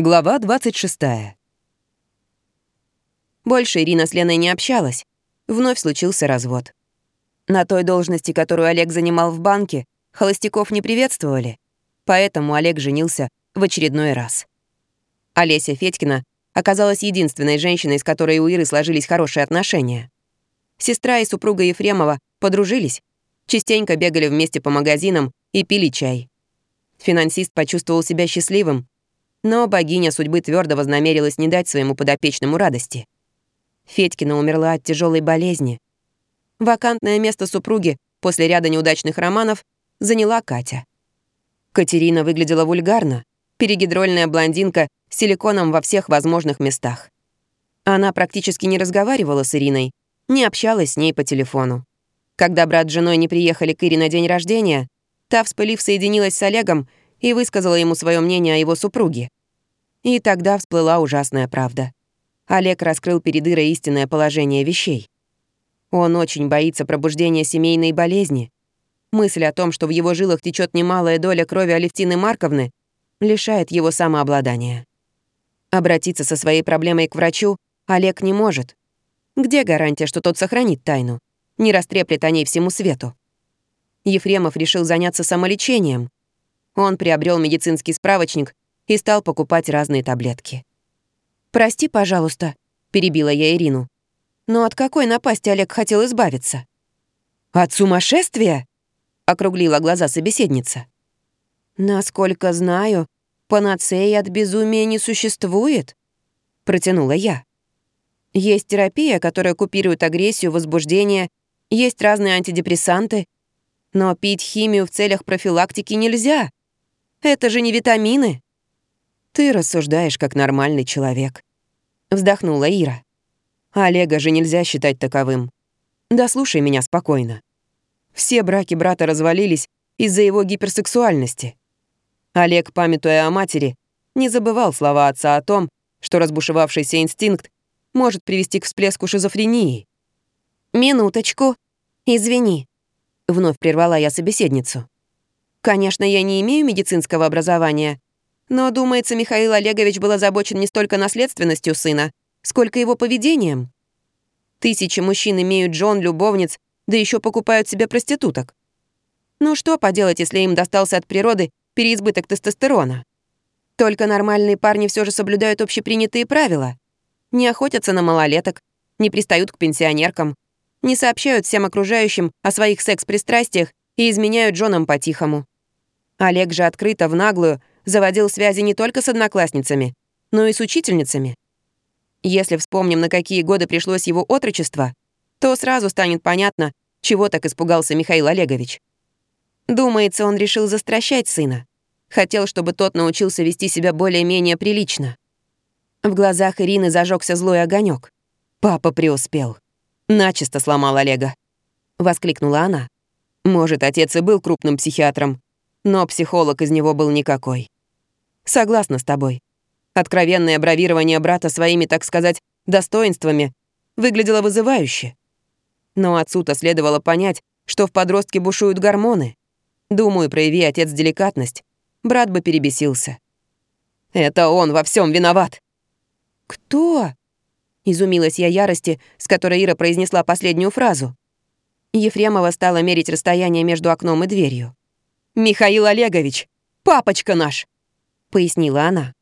Глава 26. Больше Ирина с Леной не общалась. Вновь случился развод. На той должности, которую Олег занимал в банке, холостяков не приветствовали, поэтому Олег женился в очередной раз. Олеся Федькина оказалась единственной женщиной, с которой у Иры сложились хорошие отношения. Сестра и супруга Ефремова подружились, частенько бегали вместе по магазинам и пили чай. Финансист почувствовал себя счастливым, но богиня судьбы твердо вознамерилась не дать своему подопечному радости. Федькина умерла от тяжелой болезни. Вакантное место супруги после ряда неудачных романов заняла Катя. Катерина выглядела вульгарно, перегидрольная блондинка с силиконом во всех возможных местах. Она практически не разговаривала с Ириной, не общалась с ней по телефону. Когда брат с женой не приехали к Ире на день рождения, та, вспылив, соединилась с Олегом и высказала ему свое мнение о его супруге. И тогда всплыла ужасная правда. Олег раскрыл перед Ирой истинное положение вещей. Он очень боится пробуждения семейной болезни. Мысль о том, что в его жилах течет немалая доля крови Алевтины Марковны, лишает его самообладания. Обратиться со своей проблемой к врачу Олег не может. Где гарантия, что тот сохранит тайну? Не растреплет о ней всему свету? Ефремов решил заняться самолечением. Он приобрел медицинский справочник и стал покупать разные таблетки. «Прости, пожалуйста», — перебила я Ирину. «Но от какой напасти Олег хотел избавиться?» «От сумасшествия?» — округлила глаза собеседница. «Насколько знаю, панацеи от безумия не существует», — протянула я. «Есть терапия, которая купирует агрессию, возбуждение, есть разные антидепрессанты, но пить химию в целях профилактики нельзя. Это же не витамины. Ты рассуждаешь как нормальный человек. Вздохнула Ира. Олега же нельзя считать таковым. Да слушай меня спокойно. Все браки брата развалились из-за его гиперсексуальности. Олег, памятуя о матери, не забывал слова отца о том, что разбушевавшийся инстинкт может привести к всплеску шизофрении. «Минуточку. Извини», — вновь прервала я собеседницу. Конечно, я не имею медицинского образования, но, думается, Михаил Олегович был озабочен не столько наследственностью сына, сколько его поведением. Тысячи мужчин имеют жен, любовниц, да еще покупают себе проституток. Ну что поделать, если им достался от природы переизбыток тестостерона? Только нормальные парни все же соблюдают общепринятые правила. Не охотятся на малолеток, не пристают к пенсионеркам, не сообщают всем окружающим о своих секс-пристрастиях и изменяют женам по-тихому. Олег же открыто, в наглую, заводил связи не только с одноклассницами, но и с учительницами. Если вспомним, на какие годы пришлось его отрочество, то сразу станет понятно, чего так испугался Михаил Олегович. Думается, он решил застращать сына. Хотел, чтобы тот научился вести себя более-менее прилично. В глазах Ирины зажегся злой огонек. Папа преуспел. Начисто сломал Олега. Воскликнула она. Может, отец и был крупным психиатром, но психолог из него был никакой. Согласна с тобой. Откровенное бравирование брата своими, так сказать, достоинствами выглядело вызывающе. Но отцу-то следовало понять, что в подростке бушуют гормоны. Думаю, прояви отец деликатность, брат бы перебесился. Это он во всем виноват. Кто? Изумилась я ярости, с которой Ира произнесла последнюю фразу. Ефремова стала мерить расстояние между окном и дверью. «Михаил Олегович, папочка наш!» — пояснила она.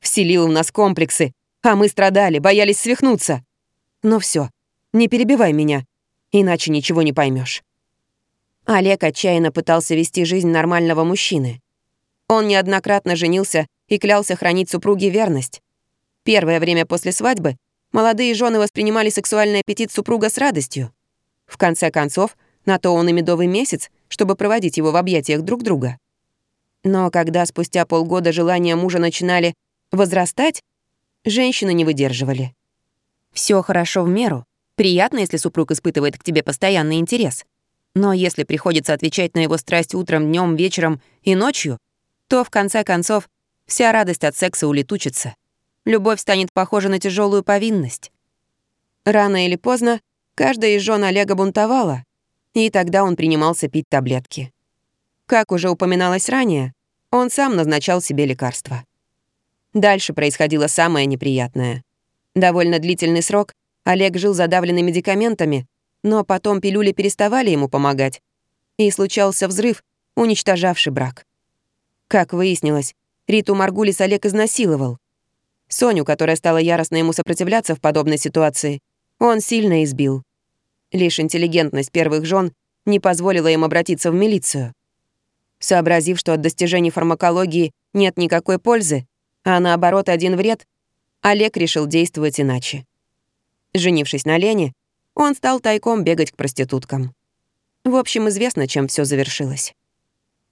«Вселил в нас комплексы, а мы страдали, боялись свихнуться. Но все, не перебивай меня, иначе ничего не поймешь. Олег отчаянно пытался вести жизнь нормального мужчины. Он неоднократно женился и клялся хранить супруге верность. Первое время после свадьбы молодые жены воспринимали сексуальный аппетит супруга с радостью. В конце концов, на то он и медовый месяц, чтобы проводить его в объятиях друг друга. Но когда спустя полгода желания мужа начинали возрастать, женщины не выдерживали. Все хорошо в меру. Приятно, если супруг испытывает к тебе постоянный интерес. Но если приходится отвечать на его страсть утром, днем, вечером и ночью, то, в конце концов, вся радость от секса улетучится. Любовь станет похожа на тяжелую повинность. Рано или поздно Каждая из жен Олега бунтовала, и тогда он принимался пить таблетки. Как уже упоминалось ранее, он сам назначал себе лекарства. Дальше происходило самое неприятное. Довольно длительный срок Олег жил задавленный медикаментами, но потом пилюли переставали ему помогать, и случался взрыв, уничтожавший брак. Как выяснилось, Риту Маргулис Олег изнасиловал. Соню, которая стала яростно ему сопротивляться в подобной ситуации, он сильно избил. Лишь интеллигентность первых жен не позволила им обратиться в милицию. Сообразив, что от достижений фармакологии нет никакой пользы, а наоборот один вред, Олег решил действовать иначе. Женившись на Лене, он стал тайком бегать к проституткам. В общем, известно, чем все завершилось.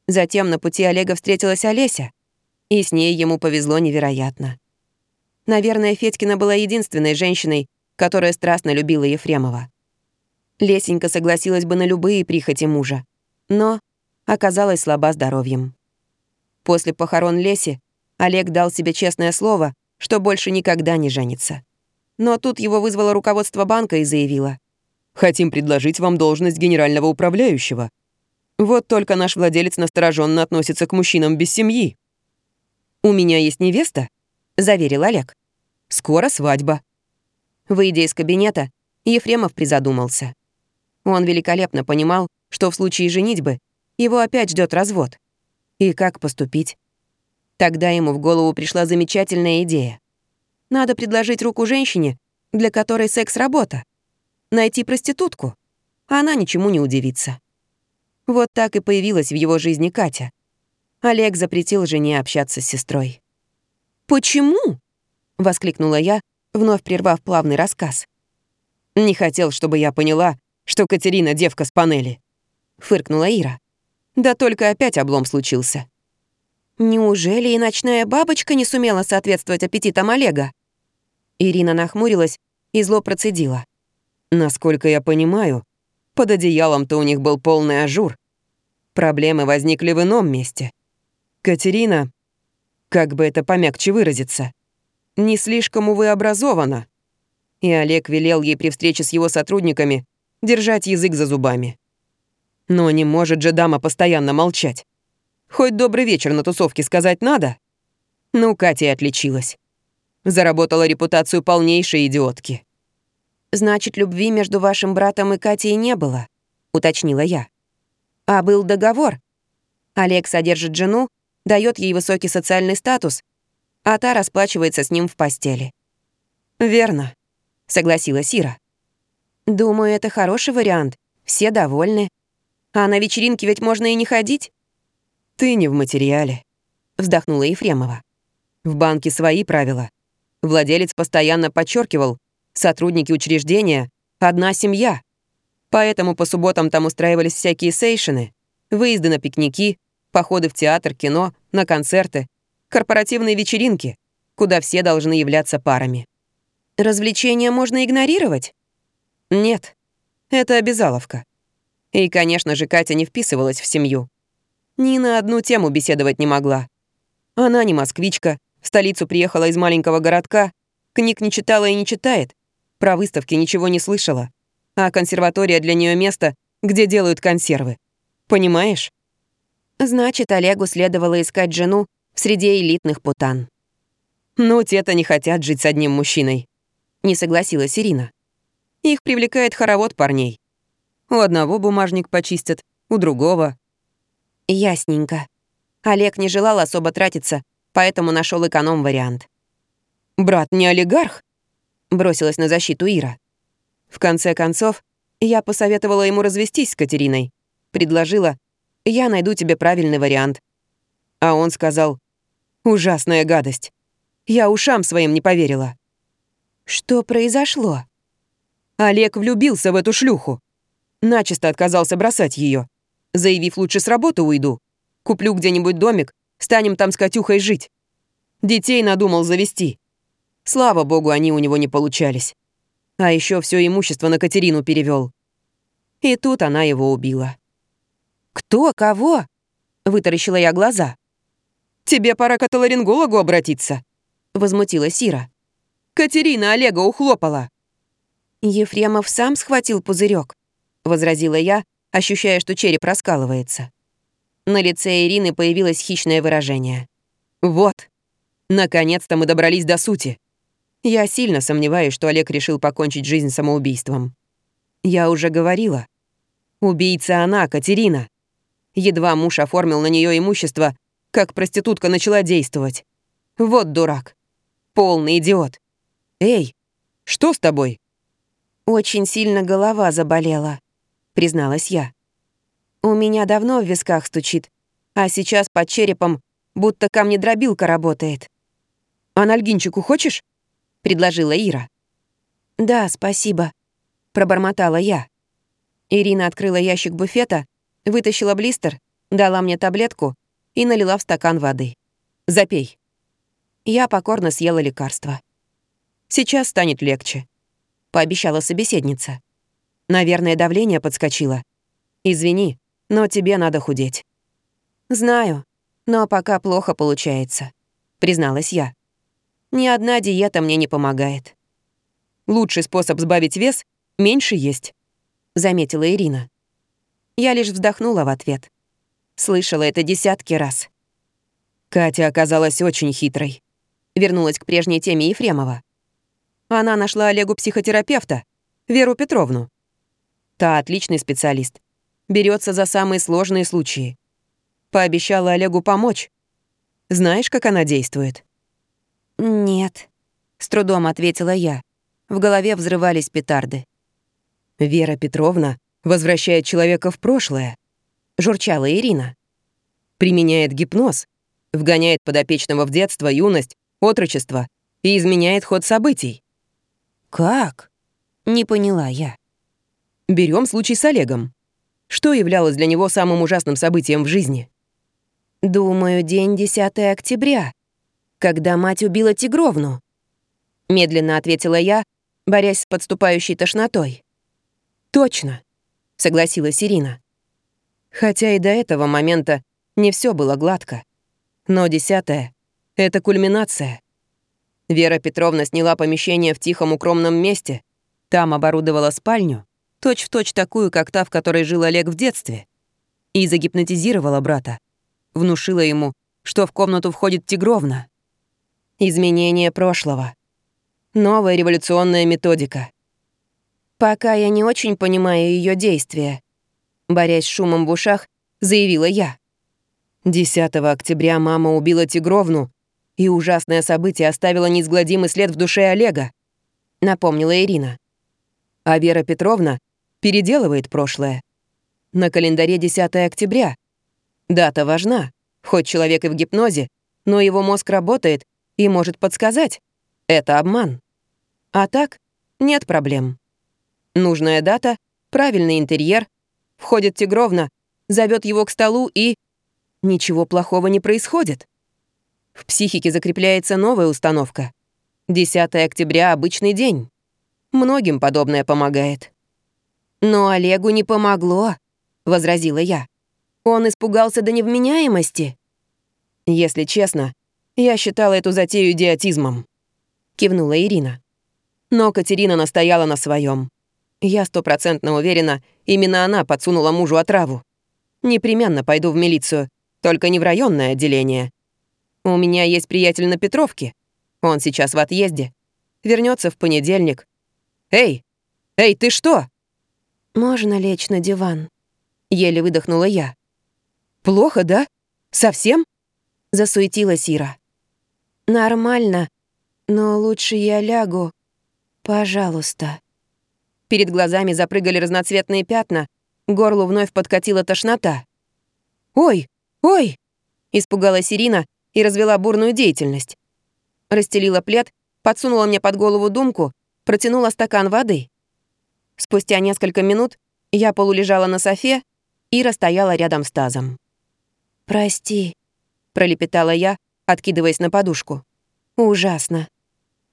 Затем на пути Олега встретилась Олеся, и с ней ему повезло невероятно. Наверное, Федькина была единственной женщиной, которая страстно любила Ефремова. Лесенька согласилась бы на любые прихоти мужа, но оказалась слаба здоровьем. После похорон Леси Олег дал себе честное слово, что больше никогда не женится. Но тут его вызвало руководство банка и заявило. «Хотим предложить вам должность генерального управляющего. Вот только наш владелец настороженно относится к мужчинам без семьи». «У меня есть невеста», — заверил Олег. «Скоро свадьба». Выйдя из кабинета, Ефремов призадумался. Он великолепно понимал, что в случае женитьбы его опять ждет развод. И как поступить? Тогда ему в голову пришла замечательная идея. Надо предложить руку женщине, для которой секс — работа. Найти проститутку. Она ничему не удивится. Вот так и появилась в его жизни Катя. Олег запретил жене общаться с сестрой. «Почему?» — воскликнула я, вновь прервав плавный рассказ. «Не хотел, чтобы я поняла, что Катерина — девка с панели», — фыркнула Ира. «Да только опять облом случился». «Неужели и ночная бабочка не сумела соответствовать аппетитам Олега?» Ирина нахмурилась и зло процедила. «Насколько я понимаю, под одеялом-то у них был полный ажур. Проблемы возникли в ином месте. Катерина, как бы это помягче выразиться, не слишком, увы, образована. И Олег велел ей при встрече с его сотрудниками держать язык за зубами. Но не может же дама постоянно молчать. Хоть добрый вечер на тусовке сказать надо. Ну, Катя и отличилась. Заработала репутацию полнейшей идиотки. «Значит, любви между вашим братом и Катей не было», — уточнила я. «А был договор. Олег содержит жену, дает ей высокий социальный статус, а та расплачивается с ним в постели». «Верно», — согласилась Ира. «Думаю, это хороший вариант. Все довольны. А на вечеринке ведь можно и не ходить». «Ты не в материале», — вздохнула Ефремова. «В банке свои правила. Владелец постоянно подчеркивал, сотрудники учреждения — одна семья. Поэтому по субботам там устраивались всякие сейшины, выезды на пикники, походы в театр, кино, на концерты, корпоративные вечеринки, куда все должны являться парами. Развлечения можно игнорировать? Нет, это обязаловка. И, конечно же, Катя не вписывалась в семью. Ни на одну тему беседовать не могла. Она не москвичка, в столицу приехала из маленького городка, книг не читала и не читает, про выставки ничего не слышала. А консерватория для нее место, где делают консервы. Понимаешь? Значит, Олегу следовало искать жену в среде элитных путан. Ну, те-то не хотят жить с одним мужчиной. Не согласилась Ирина. Их привлекает хоровод парней. У одного бумажник почистят, у другого. Ясненько. Олег не желал особо тратиться, поэтому нашел эконом-вариант. «Брат не олигарх?» — бросилась на защиту Ира. В конце концов, я посоветовала ему развестись с Катериной. Предложила, я найду тебе правильный вариант. А он сказал, ужасная гадость. Я ушам своим не поверила. Что произошло? Олег влюбился в эту шлюху. Начисто отказался бросать ее, заявив, лучше с работы уйду. Куплю где-нибудь домик, станем там с Катюхой жить. Детей надумал завести. Слава богу, они у него не получались. А еще все имущество на Катерину перевел. И тут она его убила. «Кто? Кого?» — вытаращила я глаза. «Тебе пора к отоларингологу обратиться», — возмутилась Сира. «Катерина Олега ухлопала». «Ефремов сам схватил пузырек, возразила я, ощущая, что череп раскалывается. На лице Ирины появилось хищное выражение. «Вот, Наконец-то мы добрались до сути. Я сильно сомневаюсь, что Олег решил покончить жизнь самоубийством. Я уже говорила. Убийца она, Катерина. Едва муж оформил на нее имущество, как проститутка начала действовать. Вот дурак. Полный идиот. Эй, что с тобой? Очень сильно голова заболела, призналась я. У меня давно в висках стучит, а сейчас под черепом будто камнедробилка работает. «Анальгинчику хочешь?» — предложила Ира. «Да, спасибо», — пробормотала я. Ирина открыла ящик буфета, вытащила блистер, дала мне таблетку и налила в стакан воды. «Запей». Я покорно съела лекарство. «Сейчас станет легче», — пообещала собеседница. «Наверное, давление подскочило. Извини, но тебе надо худеть». «Знаю, но пока плохо получается», — призналась я. Ни одна диета мне не помогает. Лучший способ сбавить вес — меньше есть, заметила Ирина. Я лишь вздохнула в ответ. Слышала это десятки раз. Катя оказалась очень хитрой. Вернулась к прежней теме Ефремова. Она нашла Олегу психотерапевта, Веру Петровну. Та отличный специалист. Берется за самые сложные случаи. Пообещала Олегу помочь. Знаешь, как она действует? «Нет», — с трудом ответила я. В голове взрывались петарды. «Вера Петровна возвращает человека в прошлое», — журчала Ирина. «Применяет гипноз, вгоняет подопечного в детство, юность, отрочество и изменяет ход событий». «Как?» — не поняла я. Берем случай с Олегом. Что являлось для него самым ужасным событием в жизни? «Думаю, день 10 октября», когда мать убила Тигровну?» Медленно ответила я, борясь с подступающей тошнотой. «Точно», — согласилась Ирина. Хотя и до этого момента не все было гладко. Но десятое — это кульминация. Вера Петровна сняла помещение в тихом укромном месте, там оборудовала спальню, точь-в-точь точь такую, как та, в которой жил Олег в детстве, и загипнотизировала брата, внушила ему, что в комнату входит Тигровна. Изменение прошлого. Новая революционная методика. Пока я не очень понимаю ее действия. Борясь с шумом в ушах, заявила я. 10 октября мама убила Тигровну, и ужасное событие оставило неизгладимый след в душе Олега, напомнила Ирина. А Вера Петровна переделывает прошлое. На календаре 10 октября. Дата важна, хоть человек и в гипнозе, но его мозг работает и может подсказать. Это обман. А так, нет проблем. Нужная дата, правильный интерьер, входит Тигровна, зовет его к столу и... Ничего плохого не происходит. В психике закрепляется новая установка. 10 октября — обычный день. Многим подобное помогает. «Но Олегу не помогло», — возразила я. «Он испугался до невменяемости». Если честно, я считала эту затею идиотизмом. Кивнула Ирина. Но Катерина настояла на своем. Я стопроцентно уверена, именно она подсунула мужу отраву. Непременно пойду в милицию, только не в районное отделение. У меня есть приятель на Петровке. Он сейчас в отъезде. Вернется в понедельник. Эй! Эй, ты что? Можно лечь на диван? Еле выдохнула я. Плохо, да? Совсем? Засуетилась Ира. «Нормально, но лучше я лягу. Пожалуйста». Перед глазами запрыгали разноцветные пятна, горлу вновь подкатила тошнота. «Ой! Ой!» — испугалась Ирина и развела бурную деятельность. Расстелила плед, подсунула мне под голову думку, протянула стакан воды. Спустя несколько минут я полулежала на софе, Ира стояла рядом с тазом. «Прости», — пролепетала я, откидываясь на подушку. «Ужасно.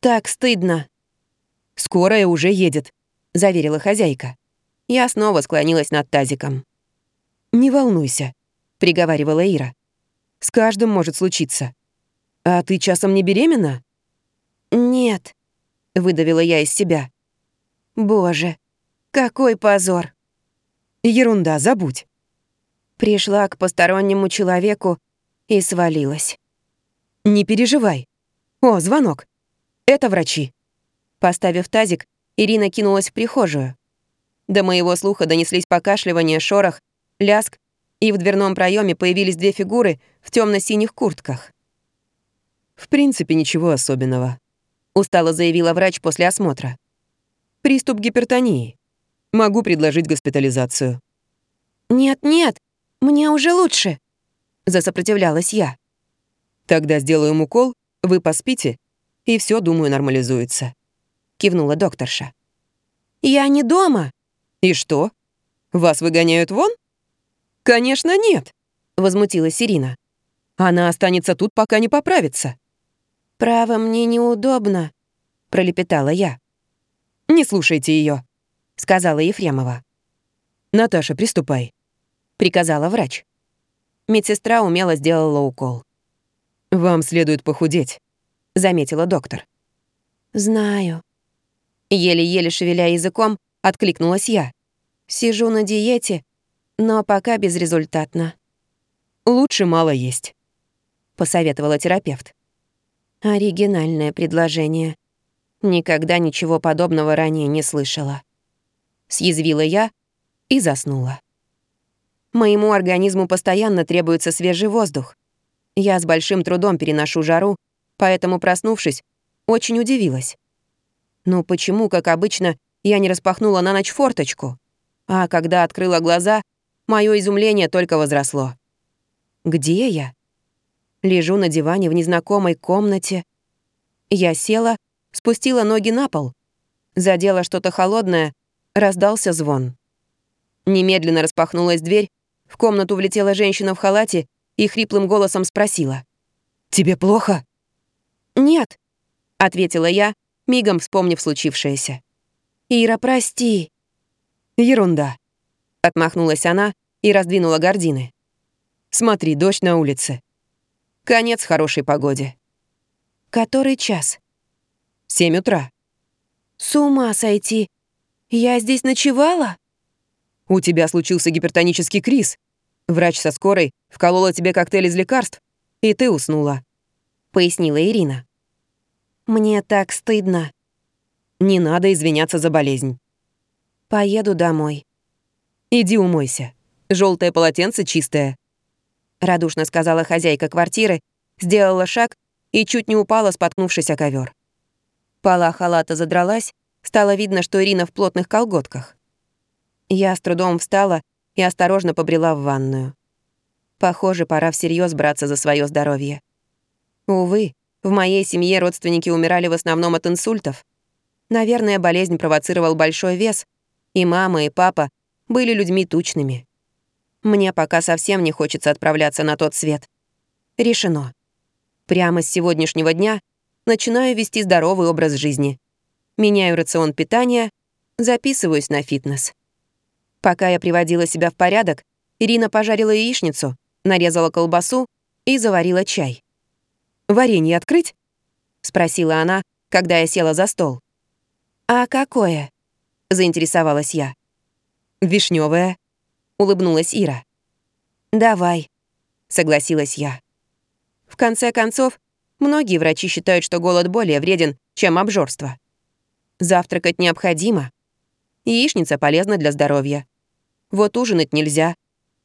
Так стыдно». «Скорая уже едет», — заверила хозяйка. Я снова склонилась над тазиком. «Не волнуйся», — приговаривала Ира. «С каждым может случиться. А ты часом не беременна?» «Нет», — выдавила я из себя. «Боже, какой позор!» «Ерунда, забудь». Пришла к постороннему человеку и свалилась. «Не переживай. О, звонок. Это врачи. Поставив тазик, Ирина кинулась в прихожую. До моего слуха донеслись покашливание, шорох, ляск, и в дверном проеме появились две фигуры в темно синих куртках. «В принципе, ничего особенного», — устало заявила врач после осмотра. «Приступ гипертонии. Могу предложить госпитализацию». «Нет-нет, мне уже лучше», — засопротивлялась я. «Тогда сделаем укол, вы поспите, и все, думаю, нормализуется», — кивнула докторша. «Я не дома». «И что? Вас выгоняют вон?» «Конечно, нет», — возмутилась Ирина. «Она останется тут, пока не поправится». «Право, мне неудобно», — пролепетала я. «Не слушайте ее, сказала Ефремова. «Наташа, приступай», — приказала врач. Медсестра умело сделала укол. «Вам следует похудеть», — заметила доктор. «Знаю». Еле-еле шевеля языком, откликнулась я. «Сижу на диете, но пока безрезультатно». «Лучше мало есть», — посоветовала терапевт. Оригинальное предложение. Никогда ничего подобного ранее не слышала. Съязвила я и заснула. Моему организму постоянно требуется свежий воздух. Я с большим трудом переношу жару, поэтому, проснувшись, очень удивилась. Ну почему, как обычно, я не распахнула на ночь форточку? А когда открыла глаза, мое изумление только возросло. Где я? Лежу на диване в незнакомой комнате. Я села, спустила ноги на пол. Задела что-то холодное, раздался звон. Немедленно распахнулась дверь, в комнату влетела женщина в халате и хриплым голосом спросила. «Тебе плохо?» «Нет», — ответила я, мигом вспомнив случившееся. «Ира, прости». «Ерунда», — отмахнулась она и раздвинула гардины. «Смотри, дождь на улице. Конец хорошей погоде. Который час? Семь утра. С ума сойти. Я здесь ночевала? У тебя случился гипертонический криз. Врач со скорой вколола тебе коктейль из лекарств, и ты уснула. Пояснила Ирина. Мне так стыдно. Не надо извиняться за болезнь. Поеду домой. Иди умойся. Желтое полотенце чистое радушно сказала хозяйка квартиры, сделала шаг и чуть не упала, споткнувшись о ковер. Пола халата задралась, стало видно, что Ирина в плотных колготках. Я с трудом встала и осторожно побрела в ванную. Похоже, пора всерьез браться за свое здоровье. Увы, в моей семье родственники умирали в основном от инсультов. Наверное, болезнь провоцировал большой вес, и мама, и папа были людьми тучными. Мне пока совсем не хочется отправляться на тот свет. Решено. Прямо с сегодняшнего дня начинаю вести здоровый образ жизни. Меняю рацион питания, записываюсь на фитнес. Пока я приводила себя в порядок, Ирина пожарила яичницу, нарезала колбасу и заварила чай. «Варенье открыть?» — спросила она, когда я села за стол. «А какое?» — заинтересовалась я. «Вишнёвое», — улыбнулась Ира. «Давай», — согласилась я. В конце концов, многие врачи считают, что голод более вреден, чем обжорство. Завтракать необходимо. Яичница полезна для здоровья. Вот ужинать нельзя,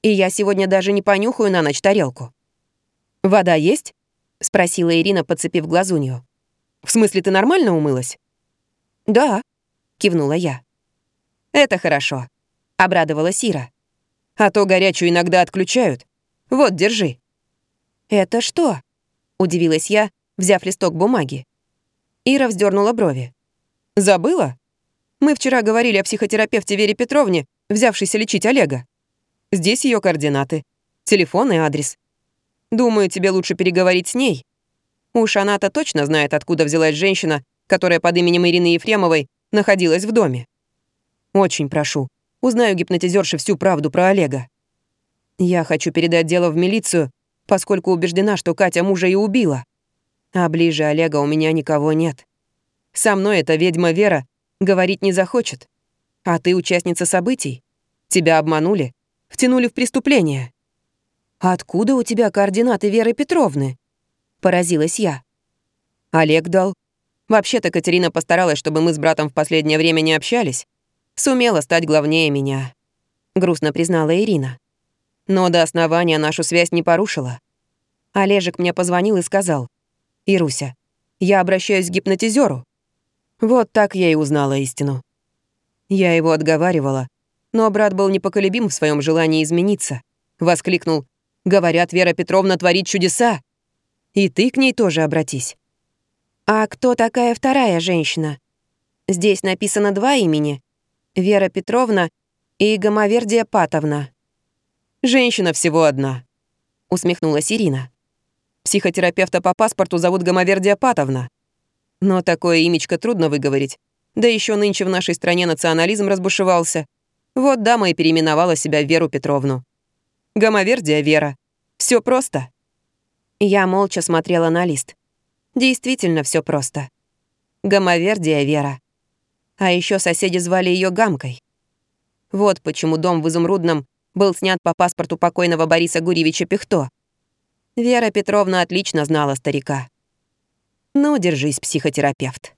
и я сегодня даже не понюхаю на ночь тарелку. «Вода есть?» — спросила Ирина, подцепив глазунью. «В смысле, ты нормально умылась?» «Да», — кивнула я. «Это хорошо», — обрадовалась Ира. А то горячую иногда отключают. Вот, держи». «Это что?» — удивилась я, взяв листок бумаги. Ира вздернула брови. «Забыла? Мы вчера говорили о психотерапевте Вере Петровне, взявшейся лечить Олега. Здесь ее координаты, телефон и адрес. Думаю, тебе лучше переговорить с ней. Уж она-то точно знает, откуда взялась женщина, которая под именем Ирины Ефремовой находилась в доме. Очень прошу, Узнаю гипнотизерши всю правду про Олега. Я хочу передать дело в милицию, поскольку убеждена, что Катя мужа и убила. А ближе Олега у меня никого нет. Со мной эта ведьма Вера говорить не захочет. А ты участница событий. Тебя обманули, втянули в преступление. «Откуда у тебя координаты Веры Петровны?» — поразилась я. Олег дал. Вообще-то Катерина постаралась, чтобы мы с братом в последнее время не общались. Сумела стать главнее меня. Грустно признала Ирина. Но до основания нашу связь не порушила. Олежек мне позвонил и сказал. «Ируся, я обращаюсь к гипнотизеру. Вот так я и узнала истину. Я его отговаривала, но брат был непоколебим в своем желании измениться. Воскликнул «Говорят, Вера Петровна творит чудеса! И ты к ней тоже обратись». «А кто такая вторая женщина? Здесь написано два имени. Вера Петровна и Гомовердия Патовна». «Женщина всего одна», — усмехнулась Ирина. «Психотерапевта по паспорту зовут Гомовердия Патовна. Но такое имечко трудно выговорить. Да еще нынче в нашей стране национализм разбушевался. Вот дама и переименовала себя Веру Петровну. Гомовердия Вера. Все просто. Я молча смотрела на лист. Действительно все просто. Гомовердия Вера. А еще соседи звали ее Гамкой. Вот почему дом в Изумрудном был снят по паспорту покойного Бориса Гурьевича Пихто. Вера Петровна отлично знала старика. Ну, держись, психотерапевт.